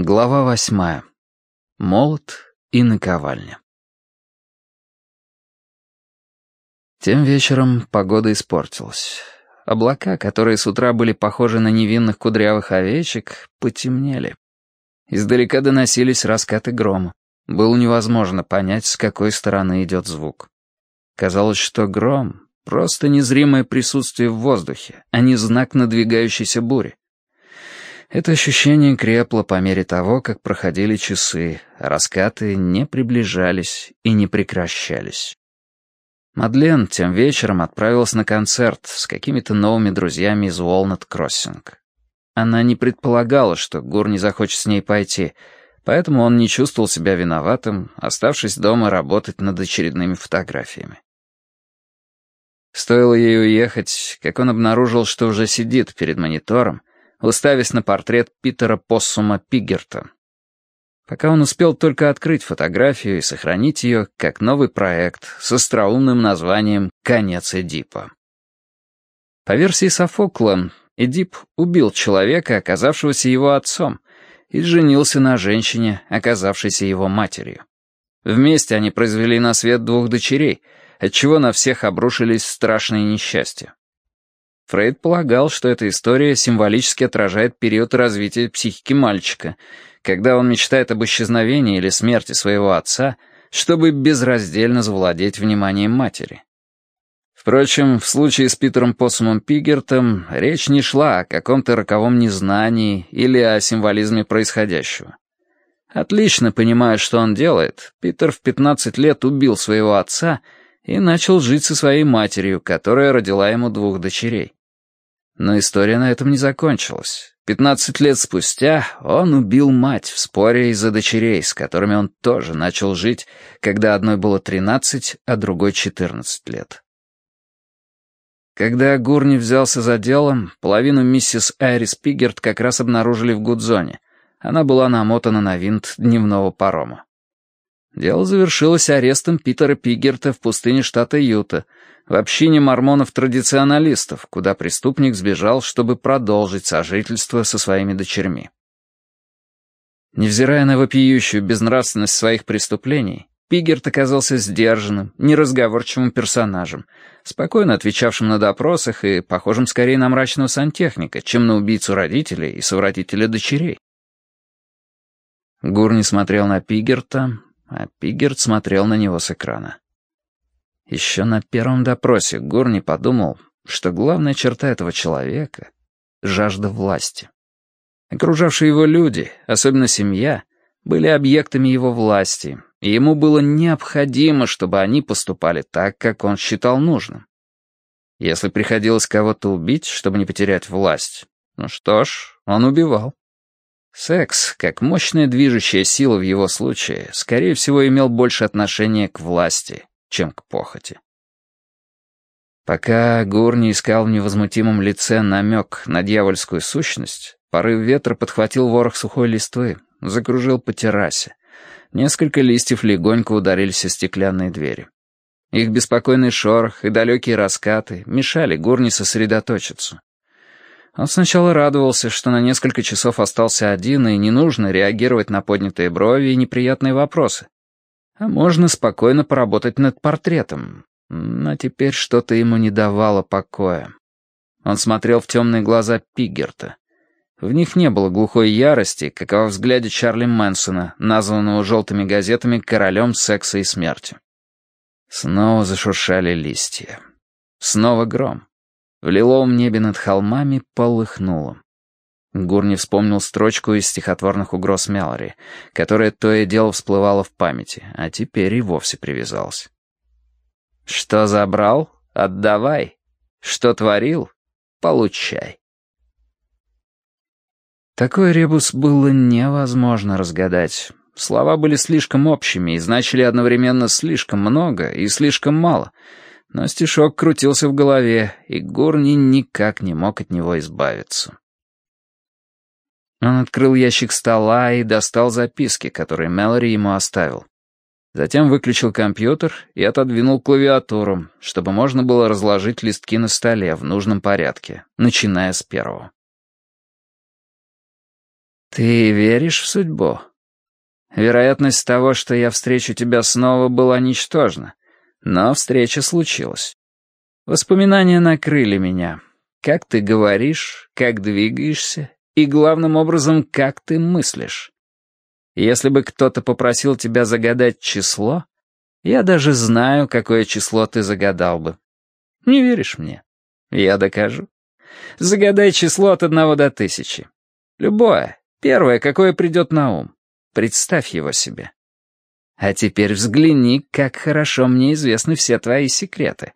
Глава восьмая. Молот и наковальня. Тем вечером погода испортилась. Облака, которые с утра были похожи на невинных кудрявых овечек, потемнели. Издалека доносились раскаты грома. Было невозможно понять, с какой стороны идет звук. Казалось, что гром — просто незримое присутствие в воздухе, а не знак надвигающейся бури. Это ощущение крепло по мере того, как проходили часы, а раскаты не приближались и не прекращались. Мадлен тем вечером отправилась на концерт с какими-то новыми друзьями из Уолнет Кроссинг. Она не предполагала, что Гур не захочет с ней пойти, поэтому он не чувствовал себя виноватым, оставшись дома работать над очередными фотографиями. Стоило ей уехать, как он обнаружил, что уже сидит перед монитором, уставясь на портрет Питера Поссума Пигерта. Пока он успел только открыть фотографию и сохранить ее как новый проект с остроумным названием «Конец Эдипа». По версии Софокла, Эдип убил человека, оказавшегося его отцом, и женился на женщине, оказавшейся его матерью. Вместе они произвели на свет двух дочерей, отчего на всех обрушились страшные несчастья. Фрейд полагал, что эта история символически отражает период развития психики мальчика, когда он мечтает об исчезновении или смерти своего отца, чтобы безраздельно завладеть вниманием матери. Впрочем, в случае с Питером Поссумом Пигертом речь не шла о каком-то роковом незнании или о символизме происходящего. Отлично понимая, что он делает, Питер в 15 лет убил своего отца и начал жить со своей матерью, которая родила ему двух дочерей. Но история на этом не закончилась. Пятнадцать лет спустя он убил мать в споре из-за дочерей, с которыми он тоже начал жить, когда одной было тринадцать, а другой четырнадцать лет. Когда Гурни взялся за делом, половину миссис Айрис Пигерт как раз обнаружили в Гудзоне. Она была намотана на винт дневного парома. Дело завершилось арестом Питера Пигерта в пустыне штата Юта, в общине мормонов-традиционалистов, куда преступник сбежал, чтобы продолжить сожительство со своими дочерьми. Невзирая на вопиющую безнравственность своих преступлений, Пигерт оказался сдержанным, неразговорчивым персонажем, спокойно отвечавшим на допросах и похожим скорее на мрачного сантехника, чем на убийцу родителей и совратителя дочерей. Гурни смотрел на Пигерта, а Пигерт смотрел на него с экрана. Еще на первом допросе Горни подумал, что главная черта этого человека — жажда власти. Окружавшие его люди, особенно семья, были объектами его власти, и ему было необходимо, чтобы они поступали так, как он считал нужным. Если приходилось кого-то убить, чтобы не потерять власть, ну что ж, он убивал. Секс, как мощная движущая сила в его случае, скорее всего, имел больше отношения к власти, чем к похоти. Пока Гур не искал в невозмутимом лице намек на дьявольскую сущность, порыв ветра подхватил ворох сухой листвы, закружил по террасе. Несколько листьев легонько ударились о стеклянные двери. Их беспокойный шорох и далекие раскаты мешали Гурни сосредоточиться. Он сначала радовался, что на несколько часов остался один, и не нужно реагировать на поднятые брови и неприятные вопросы. А можно спокойно поработать над портретом. Но теперь что-то ему не давало покоя. Он смотрел в темные глаза Пигерта. В них не было глухой ярости, как во взгляде Чарли Мэнсона, названного желтыми газетами королем секса и смерти. Снова зашуршали листья. Снова гром. В лиловом небе над холмами полыхнуло. Гурни вспомнил строчку из стихотворных угроз Мялори, которая то и дело всплывала в памяти, а теперь и вовсе привязалась. «Что забрал? Отдавай. Что творил? Получай». Такой ребус было невозможно разгадать. Слова были слишком общими и значили одновременно слишком много и слишком мало, но стишок крутился в голове, и Гурни никак не мог от него избавиться. Он открыл ящик стола и достал записки, которые Мэлори ему оставил. Затем выключил компьютер и отодвинул клавиатуру, чтобы можно было разложить листки на столе в нужном порядке, начиная с первого. Ты веришь в судьбу? Вероятность того, что я встречу тебя снова, была ничтожна, но встреча случилась. Воспоминания накрыли меня. Как ты говоришь, как двигаешься и, главным образом, как ты мыслишь. Если бы кто-то попросил тебя загадать число, я даже знаю, какое число ты загадал бы. Не веришь мне? Я докажу. Загадай число от одного до тысячи. Любое, первое, какое придет на ум. Представь его себе. А теперь взгляни, как хорошо мне известны все твои секреты.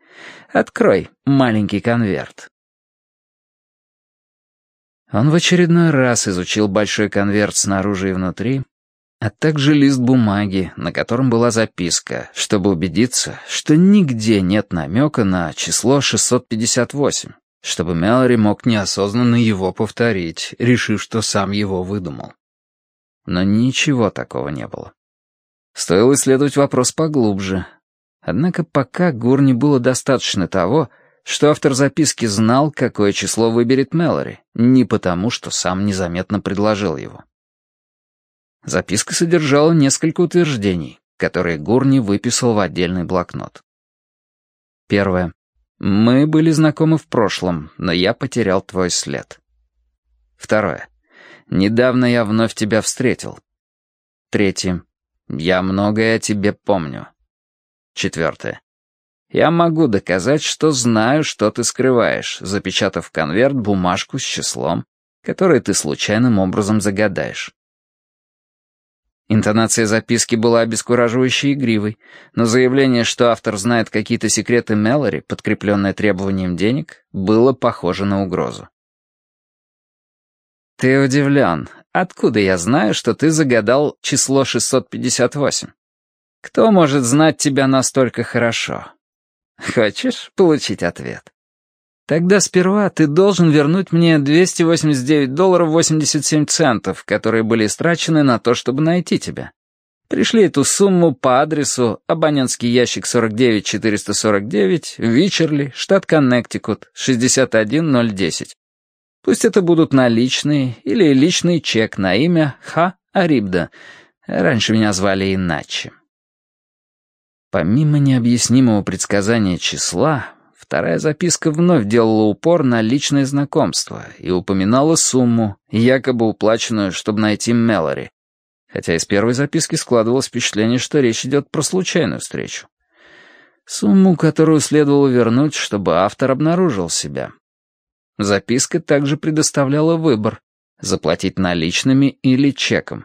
Открой маленький конверт. Он в очередной раз изучил большой конверт снаружи и внутри, а также лист бумаги, на котором была записка, чтобы убедиться, что нигде нет намека на число 658, чтобы Мэлори мог неосознанно его повторить, решив, что сам его выдумал. Но ничего такого не было. Стоило исследовать вопрос поглубже. Однако пока Гурни было достаточно того, что автор записки знал, какое число выберет Мэлори, не потому, что сам незаметно предложил его. Записка содержала несколько утверждений, которые Гурни выписал в отдельный блокнот. Первое. Мы были знакомы в прошлом, но я потерял твой след. Второе. Недавно я вновь тебя встретил. Третье. Я многое о тебе помню. Четвертое. Я могу доказать, что знаю, что ты скрываешь, запечатав в конверт бумажку с числом, которое ты случайным образом загадаешь. Интонация записки была обескураживающей игривой, но заявление, что автор знает какие-то секреты Мэлори, подкрепленное требованием денег, было похоже на угрозу. «Ты удивлен. Откуда я знаю, что ты загадал число 658? Кто может знать тебя настолько хорошо? Хочешь получить ответ? Тогда сперва ты должен вернуть мне 289 долларов 87 центов, которые были истрачены на то, чтобы найти тебя. Пришли эту сумму по адресу абонентский ящик 49449, Вичерли, штат Коннектикут, 61010. Пусть это будут наличные или личный чек на имя Ха Арибда. Раньше меня звали иначе. Помимо необъяснимого предсказания числа, вторая записка вновь делала упор на личное знакомство и упоминала сумму, якобы уплаченную, чтобы найти Мелори, хотя из первой записки складывалось впечатление, что речь идет про случайную встречу. Сумму, которую следовало вернуть, чтобы автор обнаружил себя. Записка также предоставляла выбор — заплатить наличными или чеком.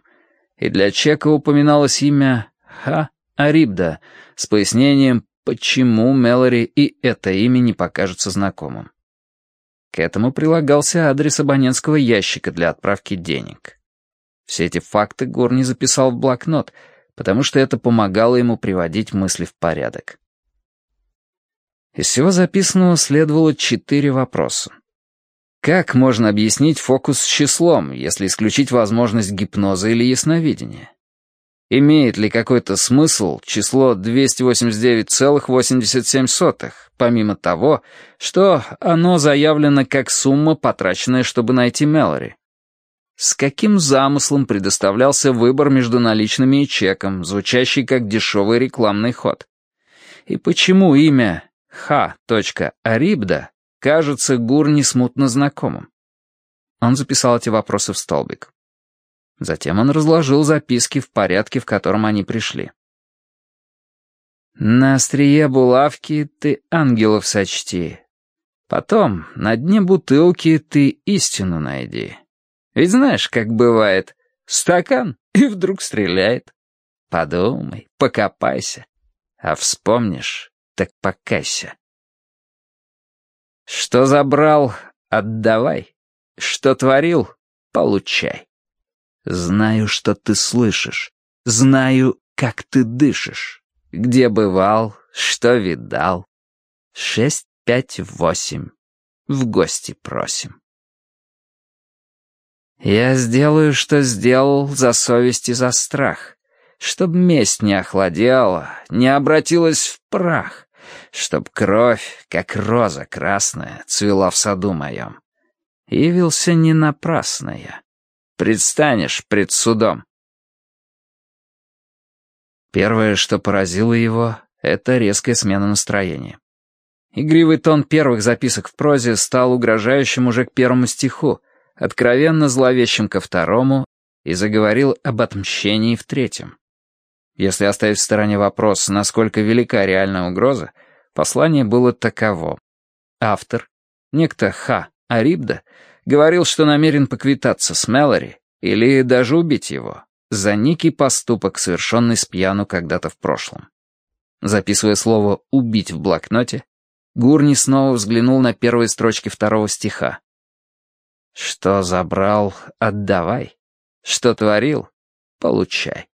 И для чека упоминалось имя Ха Арибда с пояснением, почему Мэлори и это имя не покажутся знакомым. К этому прилагался адрес абонентского ящика для отправки денег. Все эти факты Горни записал в блокнот, потому что это помогало ему приводить мысли в порядок. Из всего записанного следовало четыре вопроса. Как можно объяснить фокус с числом, если исключить возможность гипноза или ясновидения? Имеет ли какой-то смысл число 289,87, помимо того, что оно заявлено как сумма, потраченная, чтобы найти Мэлори? С каким замыслом предоставлялся выбор между наличными и чеком, звучащий как дешевый рекламный ход? И почему имя Х. Арибда кажется Гурни смутно знакомым. Он записал эти вопросы в столбик. Затем он разложил записки в порядке, в котором они пришли. «На острие булавки ты ангелов сочти. Потом на дне бутылки ты истину найди. Ведь знаешь, как бывает, стакан и вдруг стреляет. Подумай, покопайся, а вспомнишь, так покайся». Что забрал — отдавай. Что творил — получай. Знаю, что ты слышишь. Знаю, как ты дышишь. Где бывал, что видал. Шесть, пять, восемь. В гости просим. Я сделаю, что сделал за совесть и за страх, Чтоб месть не охладела, не обратилась в прах чтоб кровь, как роза красная, цвела в саду моем. Явился не напрасно я. Предстанешь пред судом. Первое, что поразило его, — это резкая смена настроения. Игривый тон первых записок в прозе стал угрожающим уже к первому стиху, откровенно зловещим ко второму и заговорил об отмщении в третьем. Если оставить в стороне вопрос, насколько велика реальная угроза, послание было таково. Автор, некто Ха Арибда, говорил, что намерен поквитаться с Мэлори или даже убить его за некий поступок, совершенный с пьяну когда-то в прошлом. Записывая слово «убить» в блокноте, Гурни снова взглянул на первые строчки второго стиха. «Что забрал, отдавай. Что творил, получай».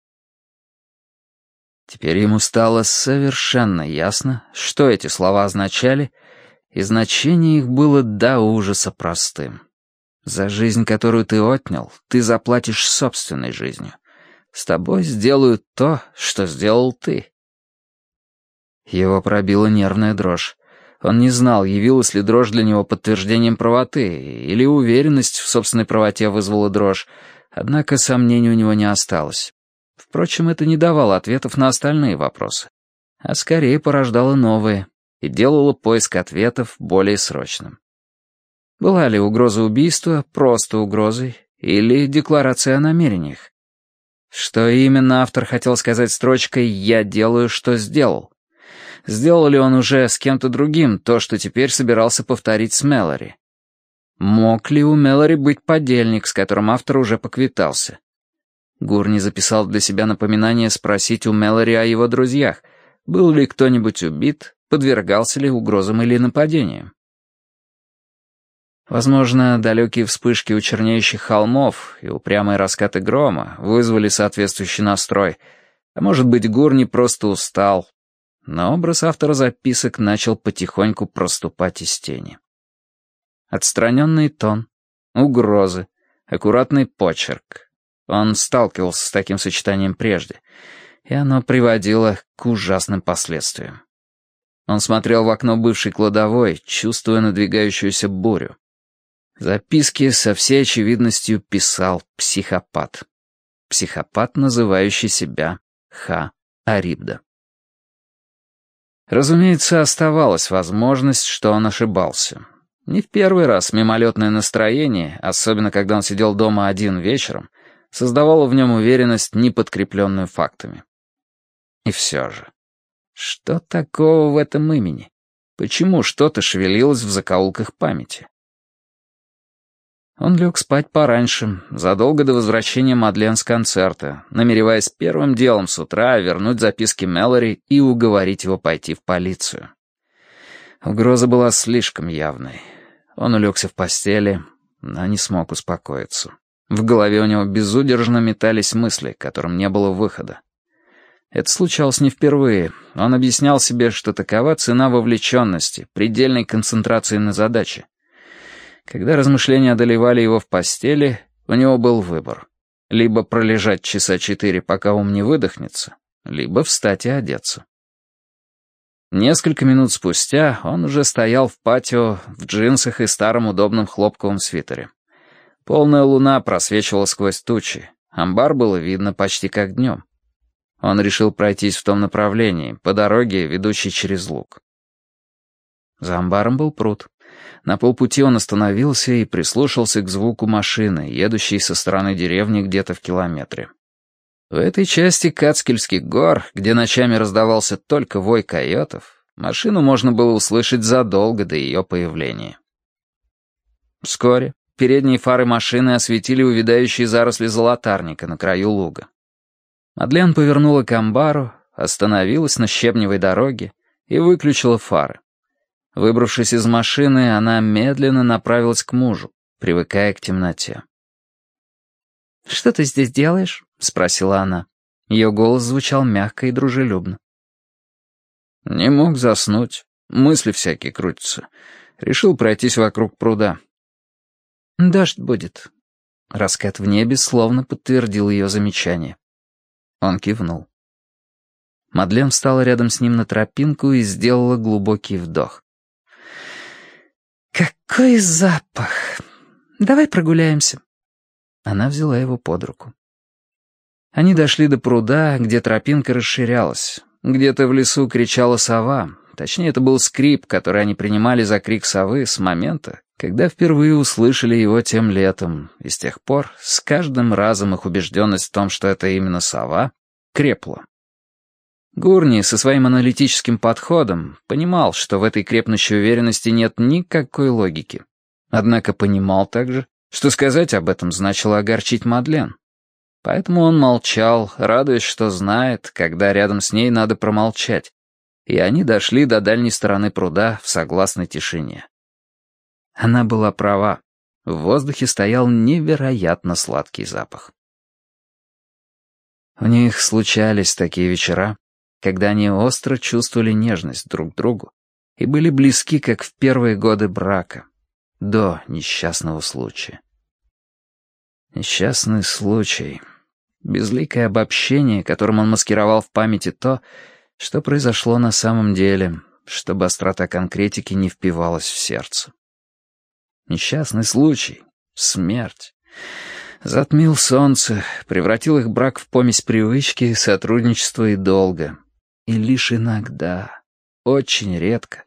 Теперь ему стало совершенно ясно, что эти слова означали, и значение их было до ужаса простым. За жизнь, которую ты отнял, ты заплатишь собственной жизнью. С тобой сделают то, что сделал ты. Его пробила нервная дрожь. Он не знал, явилась ли дрожь для него подтверждением правоты, или уверенность в собственной правоте вызвала дрожь, однако сомнений у него не осталось. Впрочем, это не давало ответов на остальные вопросы, а скорее порождало новые и делало поиск ответов более срочным. Была ли угроза убийства просто угрозой или декларация о намерениях? Что именно автор хотел сказать строчкой «Я делаю, что сделал»? Сделал ли он уже с кем-то другим то, что теперь собирался повторить с Мэлори? Мог ли у Мэлори быть подельник, с которым автор уже поквитался? Гурни записал для себя напоминание спросить у Мэлори о его друзьях, был ли кто-нибудь убит, подвергался ли угрозам или нападениям. Возможно, далекие вспышки у чернеющих холмов и упрямые раскаты грома вызвали соответствующий настрой, а может быть, Гурни просто устал, но образ автора записок начал потихоньку проступать из тени. Отстраненный тон, угрозы, аккуратный почерк. Он сталкивался с таким сочетанием прежде, и оно приводило к ужасным последствиям. Он смотрел в окно бывшей кладовой, чувствуя надвигающуюся бурю. Записки со всей очевидностью писал психопат. Психопат, называющий себя Ха Арибда. Разумеется, оставалась возможность, что он ошибался. Не в первый раз мимолетное настроение, особенно когда он сидел дома один вечером, создавало в нем уверенность, не подкрепленную фактами. И все же, что такого в этом имени? Почему что-то шевелилось в закоулках памяти? Он лег спать пораньше, задолго до возвращения Мадлен с концерта, намереваясь первым делом с утра вернуть записки Мэлори и уговорить его пойти в полицию. Угроза была слишком явной. Он улегся в постели, но не смог успокоиться. В голове у него безудержно метались мысли, которым не было выхода. Это случалось не впервые. Он объяснял себе, что такова цена вовлеченности, предельной концентрации на задаче. Когда размышления одолевали его в постели, у него был выбор. Либо пролежать часа четыре, пока ум не выдохнется, либо встать и одеться. Несколько минут спустя он уже стоял в патио в джинсах и старом удобном хлопковом свитере. Полная луна просвечивала сквозь тучи. Амбар было видно почти как днем. Он решил пройтись в том направлении, по дороге, ведущей через луг. За амбаром был пруд. На полпути он остановился и прислушался к звуку машины, едущей со стороны деревни где-то в километре. В этой части Кацкельских гор, где ночами раздавался только вой койотов, машину можно было услышать задолго до ее появления. Вскоре передние фары машины осветили увядающие заросли золотарника на краю луга. Мадлен повернула к амбару, остановилась на щебневой дороге и выключила фары. Выбравшись из машины, она медленно направилась к мужу, привыкая к темноте. «Что ты здесь делаешь?» — спросила она. Ее голос звучал мягко и дружелюбно. «Не мог заснуть. Мысли всякие крутятся. Решил пройтись вокруг пруда». «Дождь будет». Раскат в небе словно подтвердил ее замечание. Он кивнул. Мадлен встала рядом с ним на тропинку и сделала глубокий вдох. «Какой запах! Давай прогуляемся». Она взяла его под руку. Они дошли до пруда, где тропинка расширялась. Где-то в лесу кричала сова. Точнее, это был скрип, который они принимали за крик совы с момента, когда впервые услышали его тем летом, и с тех пор с каждым разом их убежденность в том, что это именно сова, крепла. Гурни со своим аналитическим подходом понимал, что в этой крепнущей уверенности нет никакой логики. Однако понимал также, что сказать об этом значило огорчить Мадлен. Поэтому он молчал, радуясь, что знает, когда рядом с ней надо промолчать. И они дошли до дальней стороны пруда в согласной тишине. Она была права. В воздухе стоял невероятно сладкий запах. У них случались такие вечера, когда они остро чувствовали нежность друг к другу и были близки, как в первые годы брака, до несчастного случая. Несчастный случай. Безликое обобщение, которым он маскировал в памяти то, что произошло на самом деле, чтобы острота конкретики не впивалась в сердце. Несчастный случай. Смерть. Затмил солнце, превратил их брак в помесь привычки, сотрудничества и долга. И лишь иногда, очень редко,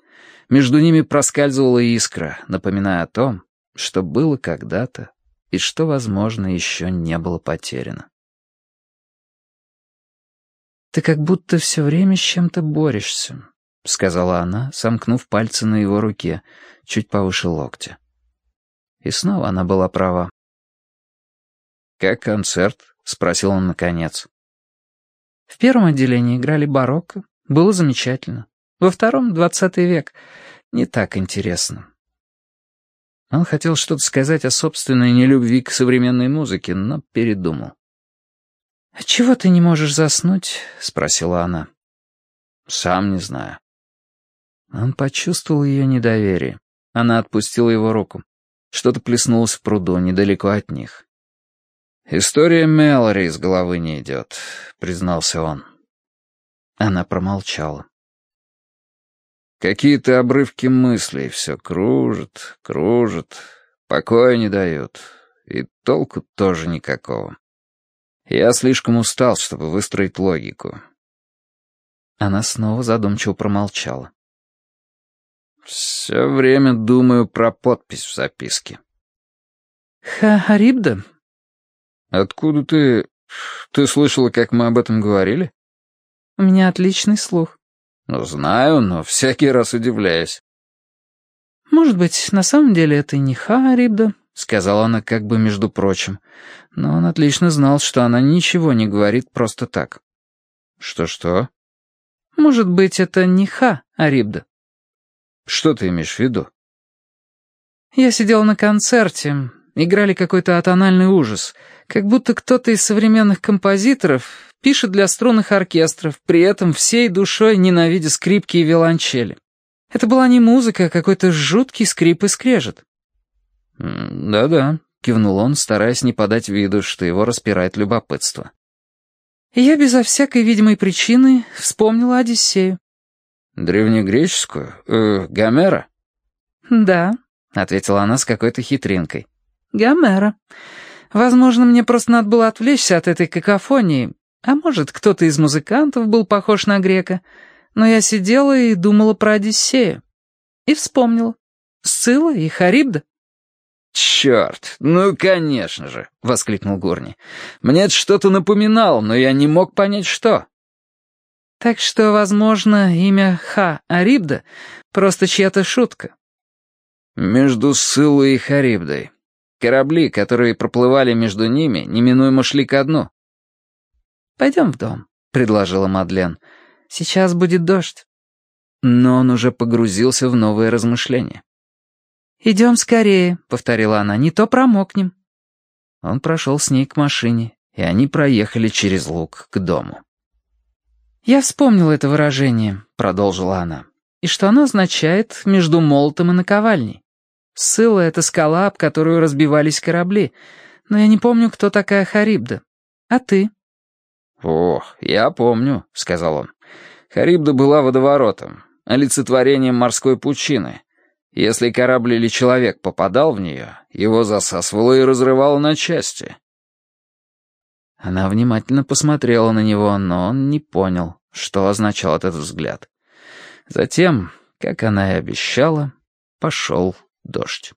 между ними проскальзывала искра, напоминая о том, что было когда-то и что, возможно, еще не было потеряно. «Ты как будто все время с чем-то борешься», — сказала она, сомкнув пальцы на его руке, чуть повыше локтя. И снова она была права. «Как концерт?» — спросил он наконец. В первом отделении играли барокко. Было замечательно. Во втором — двадцатый век. Не так интересно. Он хотел что-то сказать о собственной нелюбви к современной музыке, но передумал. «А чего ты не можешь заснуть?» — спросила она. «Сам не знаю». Он почувствовал ее недоверие. Она отпустила его руку. Что-то плеснулось в пруду недалеко от них. «История Мэлори из головы не идет», — признался он. Она промолчала. Какие-то обрывки мыслей все кружат, кружат, покоя не дают, и толку тоже никакого. Я слишком устал, чтобы выстроить логику. Она снова задумчиво промолчала. Все время думаю про подпись в записке. «Ха-Харибда?» «Откуда ты... Ты слышала, как мы об этом говорили?» «У меня отличный слух». «Ну, знаю, но всякий раз удивляюсь». «Может быть, на самом деле это и не Харибда», — сказала она как бы между прочим. Но он отлично знал, что она ничего не говорит просто так. «Что-что?» «Может быть, это не Ха, Арибда». «Что ты имеешь в виду?» «Я сидел на концерте, играли какой-то атональный ужас, как будто кто-то из современных композиторов пишет для струнных оркестров, при этом всей душой ненавидя скрипки и виолончели. Это была не музыка, а какой-то жуткий скрип и скрежет. «Да-да», — кивнул он, стараясь не подать виду, что его распирает любопытство. «Я безо всякой видимой причины вспомнила Одиссею». «Древнегреческую? Э, Гомера?» «Да», — ответила она с какой-то хитринкой. Гомера. Возможно, мне просто надо было отвлечься от этой какофонии. А может, кто-то из музыкантов был похож на грека. Но я сидела и думала про Одиссею. И вспомнила. Сцилла и Харибда. «Черт, ну, конечно же!» — воскликнул Горни. «Мне это что-то напоминало, но я не мог понять, что». «Так что, возможно, имя Ха Арибда — просто чья-то шутка». «Между Сциллой и Харибдой. Корабли, которые проплывали между ними, неминуемо шли ко дну. «Пойдем в дом», — предложила Мадлен. «Сейчас будет дождь». Но он уже погрузился в новые размышления. «Идем скорее», — повторила она, — «не то промокнем». Он прошел с ней к машине, и они проехали через луг к дому. «Я вспомнила это выражение», — продолжила она, «и что оно означает «между молотом и наковальней». Сыла — это скала, об которую разбивались корабли. Но я не помню, кто такая Харибда. А ты?» «Ох, я помню», — сказал он. «Харибда была водоворотом, олицетворением морской пучины. Если корабль или человек попадал в нее, его засасывало и разрывало на части. Она внимательно посмотрела на него, но он не понял, что означал этот взгляд. Затем, как она и обещала, пошел дождь.